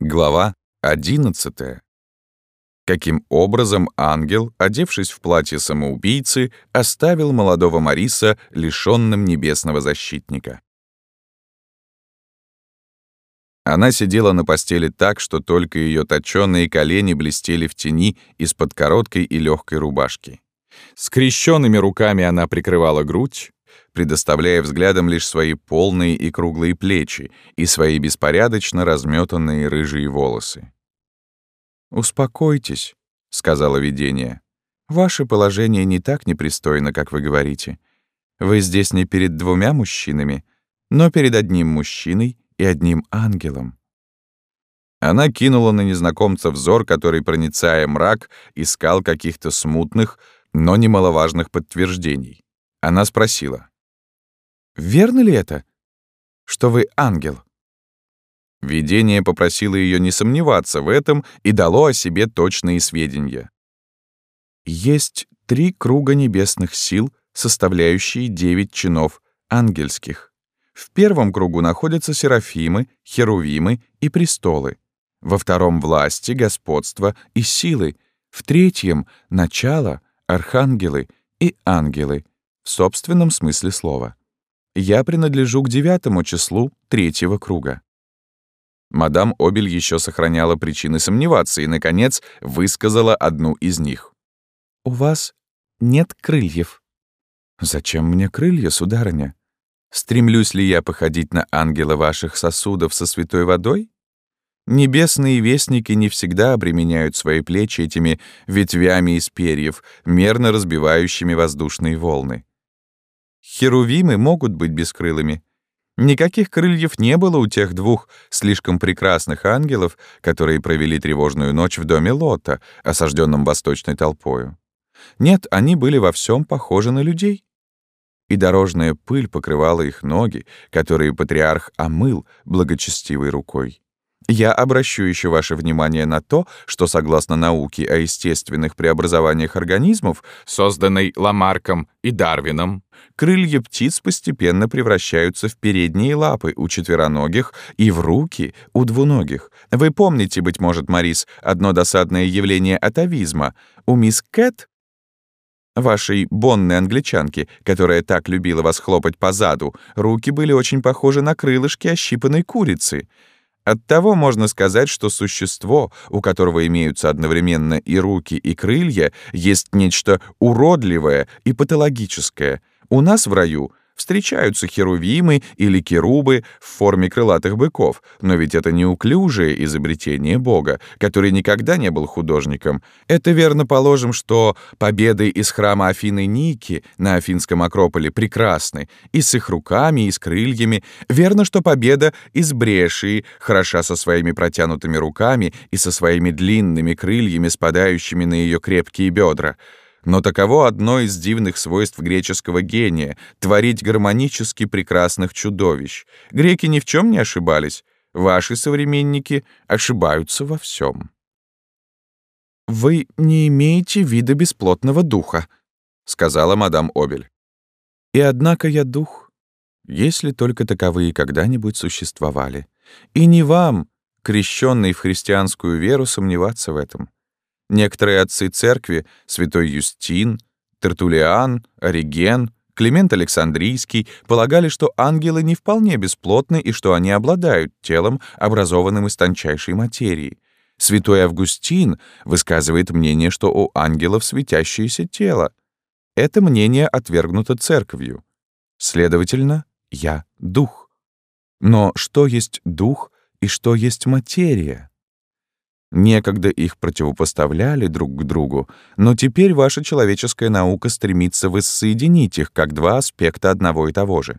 Глава 11. Каким образом ангел, одевшись в платье самоубийцы, оставил молодого Мариса лишённым небесного защитника? Она сидела на постели так, что только её точёные колени блестели в тени из-под короткой и лёгкой рубашки. Скрещенными руками она прикрывала грудь, предоставляя взглядом лишь свои полные и круглые плечи и свои беспорядочно разметанные рыжие волосы. «Успокойтесь», — сказала видение. «Ваше положение не так непристойно, как вы говорите. Вы здесь не перед двумя мужчинами, но перед одним мужчиной и одним ангелом». Она кинула на незнакомца взор, который, проницая мрак, искал каких-то смутных, но немаловажных подтверждений. Она спросила. Верно ли это, что вы ангел?» Видение попросило ее не сомневаться в этом и дало о себе точные сведения. «Есть три круга небесных сил, составляющие девять чинов ангельских. В первом кругу находятся серафимы, херувимы и престолы. Во втором — власти, господство и силы. В третьем — начало, архангелы и ангелы, в собственном смысле слова. Я принадлежу к девятому числу третьего круга. Мадам Обель еще сохраняла причины сомневаться и, наконец, высказала одну из них. «У вас нет крыльев». «Зачем мне крылья, сударыня? Стремлюсь ли я походить на ангела ваших сосудов со святой водой? Небесные вестники не всегда обременяют свои плечи этими ветвями из перьев, мерно разбивающими воздушные волны. Херувимы могут быть бескрылыми. Никаких крыльев не было у тех двух слишком прекрасных ангелов, которые провели тревожную ночь в доме Лота, осажденном восточной толпою. Нет, они были во всем похожи на людей. И дорожная пыль покрывала их ноги, которые патриарх омыл благочестивой рукой. Я обращу еще ваше внимание на то, что согласно науке о естественных преобразованиях организмов, созданной Ламарком и Дарвином, крылья птиц постепенно превращаются в передние лапы у четвероногих и в руки у двуногих. Вы помните, быть может, Марис, одно досадное явление атовизма. У мисс Кэт вашей бонной англичанки, которая так любила вас хлопать по заду, руки были очень похожи на крылышки ощипанной курицы. Оттого можно сказать, что существо, у которого имеются одновременно и руки, и крылья, есть нечто уродливое и патологическое. У нас в раю — Встречаются херувимы или керубы в форме крылатых быков, но ведь это неуклюжее изобретение Бога, который никогда не был художником. Это верно положим, что победы из храма Афины Ники на Афинском Акрополе прекрасны, и с их руками, и с крыльями. Верно, что победа из Брешии хороша со своими протянутыми руками и со своими длинными крыльями, спадающими на ее крепкие бедра. Но таково одно из дивных свойств греческого гения — творить гармонически прекрасных чудовищ. Греки ни в чем не ошибались. Ваши современники ошибаются во всем. «Вы не имеете вида бесплотного духа», — сказала мадам Обель. «И однако я дух, если только таковые когда-нибудь существовали. И не вам, крещенный в христианскую веру, сомневаться в этом. Некоторые отцы церкви, святой Юстин, Тертулиан, Ориген, Климент Александрийский, полагали, что ангелы не вполне бесплотны и что они обладают телом, образованным из тончайшей материи. Святой Августин высказывает мнение, что у ангелов светящееся тело. Это мнение отвергнуто церковью. Следовательно, я — дух. Но что есть дух и что есть материя? Некогда их противопоставляли друг к другу, но теперь ваша человеческая наука стремится воссоединить их как два аспекта одного и того же.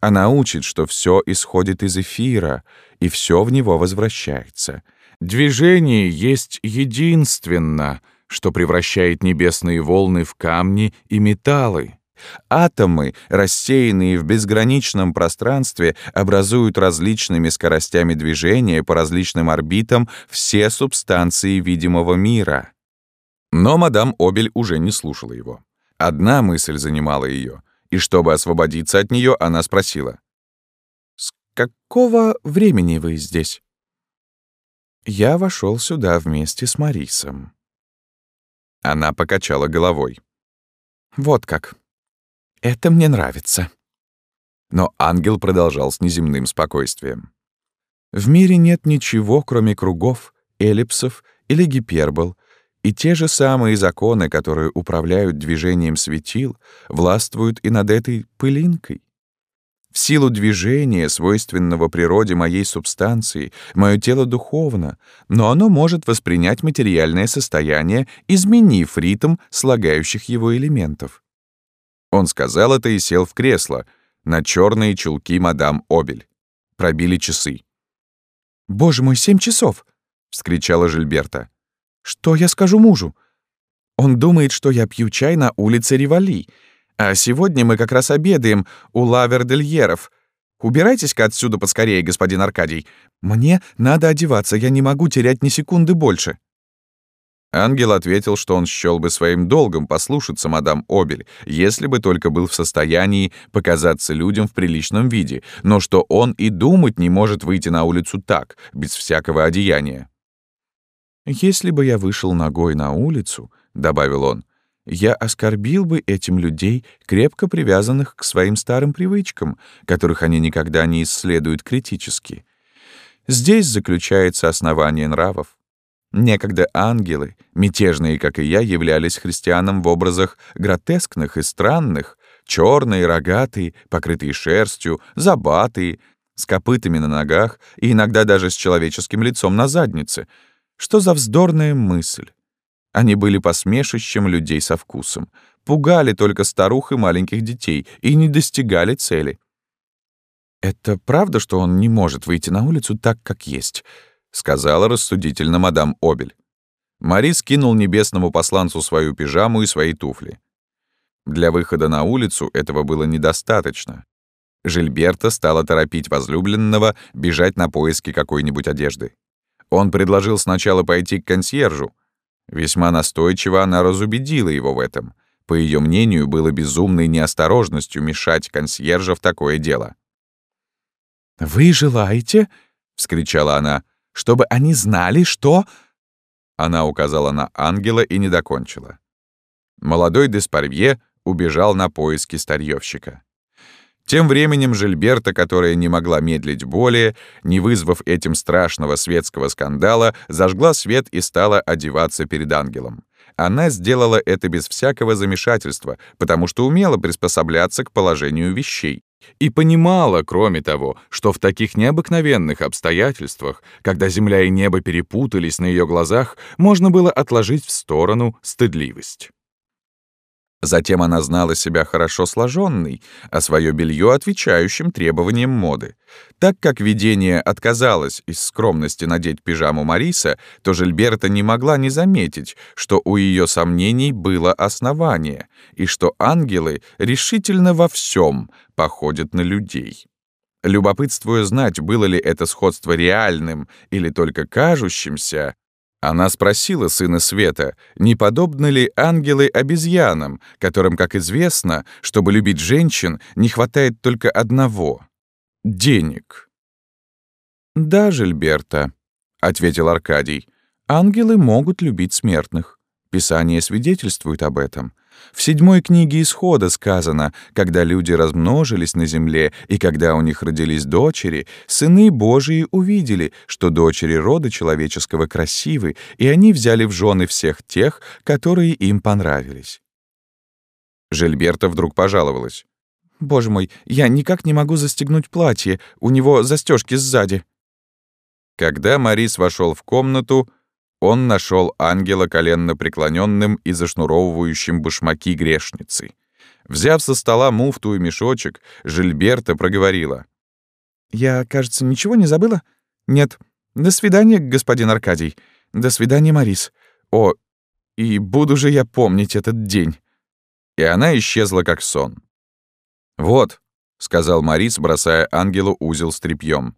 Она учит, что все исходит из эфира, и все в него возвращается. Движение есть единственно, что превращает небесные волны в камни и металлы. Атомы, рассеянные в безграничном пространстве, образуют различными скоростями движения по различным орбитам все субстанции видимого мира. Но мадам Обель уже не слушала его. Одна мысль занимала ее, и чтобы освободиться от нее, она спросила. «С какого времени вы здесь?» Я вошел сюда вместе с Марисом. Она покачала головой. Вот как. Это мне нравится. Но ангел продолжал с неземным спокойствием. В мире нет ничего, кроме кругов, эллипсов или гипербол, и те же самые законы, которые управляют движением светил, властвуют и над этой пылинкой. В силу движения, свойственного природе моей субстанции, мое тело духовно, но оно может воспринять материальное состояние, изменив ритм слагающих его элементов. Он сказал это и сел в кресло, на черные чулки мадам Обель. Пробили часы. «Боже мой, семь часов!» — вскричала Жильберта. «Что я скажу мужу? Он думает, что я пью чай на улице Ривали, а сегодня мы как раз обедаем у Лавердельеров. Убирайтесь-ка отсюда поскорее, господин Аркадий. Мне надо одеваться, я не могу терять ни секунды больше». Ангел ответил, что он счёл бы своим долгом послушаться мадам Обель, если бы только был в состоянии показаться людям в приличном виде, но что он и думать не может выйти на улицу так, без всякого одеяния. «Если бы я вышел ногой на улицу», — добавил он, я оскорбил бы этим людей, крепко привязанных к своим старым привычкам, которых они никогда не исследуют критически. Здесь заключается основание нравов. Некогда ангелы, мятежные, как и я, являлись христианам в образах гротескных и странных, черные, рогатые, покрытые шерстью, забатые, с копытами на ногах и иногда даже с человеческим лицом на заднице. Что за вздорная мысль? Они были посмешищем людей со вкусом, пугали только старух и маленьких детей и не достигали цели. «Это правда, что он не может выйти на улицу так, как есть?» — сказала рассудительно мадам Обель. Мари скинул небесному посланцу свою пижаму и свои туфли. Для выхода на улицу этого было недостаточно. Жильберта стала торопить возлюбленного бежать на поиски какой-нибудь одежды. Он предложил сначала пойти к консьержу, Весьма настойчиво она разубедила его в этом. По ее мнению, было безумной неосторожностью мешать консьержа в такое дело. «Вы желаете, — вскричала она, — чтобы они знали, что...» Она указала на ангела и не докончила. Молодой Деспарвье убежал на поиски старьёвщика. Тем временем Жильберта, которая не могла медлить более, не вызвав этим страшного светского скандала, зажгла свет и стала одеваться перед ангелом. Она сделала это без всякого замешательства, потому что умела приспосабляться к положению вещей. И понимала, кроме того, что в таких необыкновенных обстоятельствах, когда земля и небо перепутались на ее глазах, можно было отложить в сторону стыдливость. Затем она знала себя хорошо сложенной, а свое белье отвечающим требованиям моды. Так как видение отказалось из скромности надеть пижаму Мариса, то Жильберта не могла не заметить, что у ее сомнений было основание, и что ангелы решительно во всем походят на людей. Любопытствуя знать, было ли это сходство реальным или только кажущимся, она спросила сына Света, не подобны ли ангелы обезьянам, которым, как известно, чтобы любить женщин, не хватает только одного — денег. «Да, Жильберта», — ответил Аркадий, — «ангелы могут любить смертных. Писание свидетельствует об этом. В седьмой книге Исхода сказано, когда люди размножились на земле и когда у них родились дочери, сыны Божии увидели, что дочери рода человеческого красивы, и они взяли в жены всех тех, которые им понравились. Жильберта вдруг пожаловалась. «Боже мой, я никак не могу застегнуть платье, у него застежки сзади». Когда Марис вошел в комнату, он нашел ангела коленно преклоненным и зашнуровывающим башмаки грешницы. Взяв со стола муфту и мешочек, Жильберта проговорила. «Я, кажется, ничего не забыла? Нет. До свидания, господин Аркадий. До свидания, Марис. О, и буду же я помнить этот день». И она исчезла как сон. «Вот», — сказал Марис, бросая ангелу узел с тряпьем.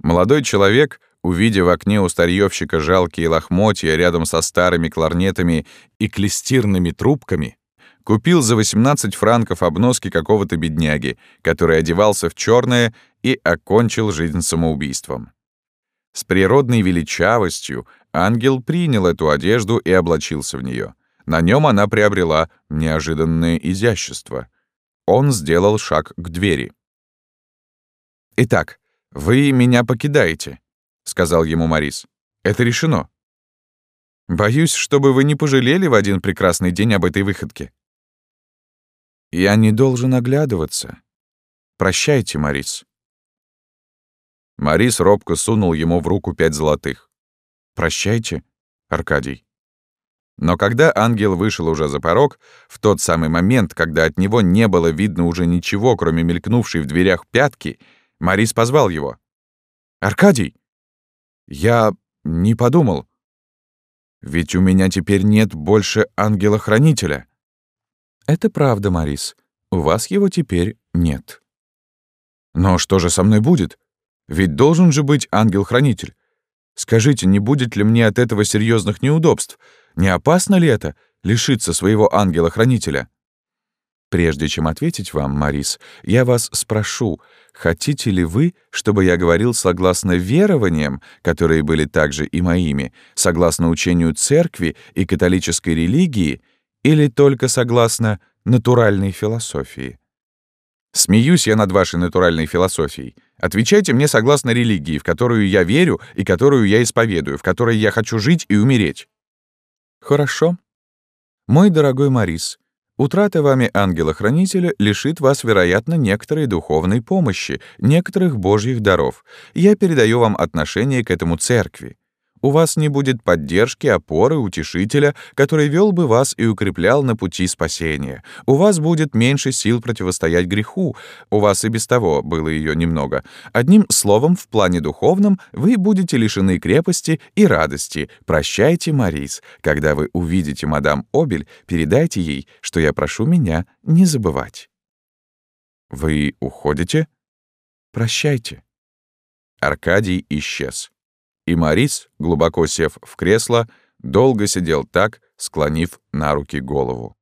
Молодой человек — увидев в окне у старьёвщика жалкие лохмотья рядом со старыми кларнетами и клестирными трубками, купил за 18 франков обноски какого-то бедняги, который одевался в черное и окончил жизнь самоубийством. С природной величавостью ангел принял эту одежду и облачился в нее. На нем она приобрела неожиданное изящество. Он сделал шаг к двери. «Итак, вы меня покидаете», — сказал ему Морис. «Это решено. Боюсь, чтобы вы не пожалели в один прекрасный день об этой выходке». «Я не должен оглядываться. Прощайте, Морис». Морис робко сунул ему в руку пять золотых. «Прощайте, Аркадий». Но когда ангел вышел уже за порог, в тот самый момент, когда от него не было видно уже ничего, кроме мелькнувшей в дверях пятки, Морис позвал его. «Аркадий!» «Я не подумал. Ведь у меня теперь нет больше ангела-хранителя». «Это правда, Морис. У вас его теперь нет». «Но что же со мной будет? Ведь должен же быть ангел-хранитель. Скажите, не будет ли мне от этого серьезных неудобств? Не опасно ли это — лишиться своего ангела-хранителя? Прежде чем ответить вам, Марис, я вас спрошу, хотите ли вы, чтобы я говорил согласно верованиям, которые были также и моими, согласно учению церкви и католической религии, или только согласно натуральной философии? Смеюсь я над вашей натуральной философией. Отвечайте мне согласно религии, в которую я верю и которую я исповедую, в которой я хочу жить и умереть. Хорошо. Мой дорогой Марис, утрата вами ангела-хранителя лишит вас, вероятно, некоторой духовной помощи, некоторых божьих даров. Я передаю вам отношение к этому церкви. У вас не будет поддержки, опоры, утешителя, который вел бы вас и укреплял на пути спасения. У вас будет меньше сил противостоять греху. У вас и без того было ее немного. Одним словом, в плане духовном вы будете лишены крепости и радости. Прощайте, Марис. Когда вы увидите мадам Обель, передайте ей, что я прошу меня не забывать. Вы уходите? Прощайте. Аркадий исчез и Морис, глубоко сев в кресло, долго сидел так, склонив на руки голову.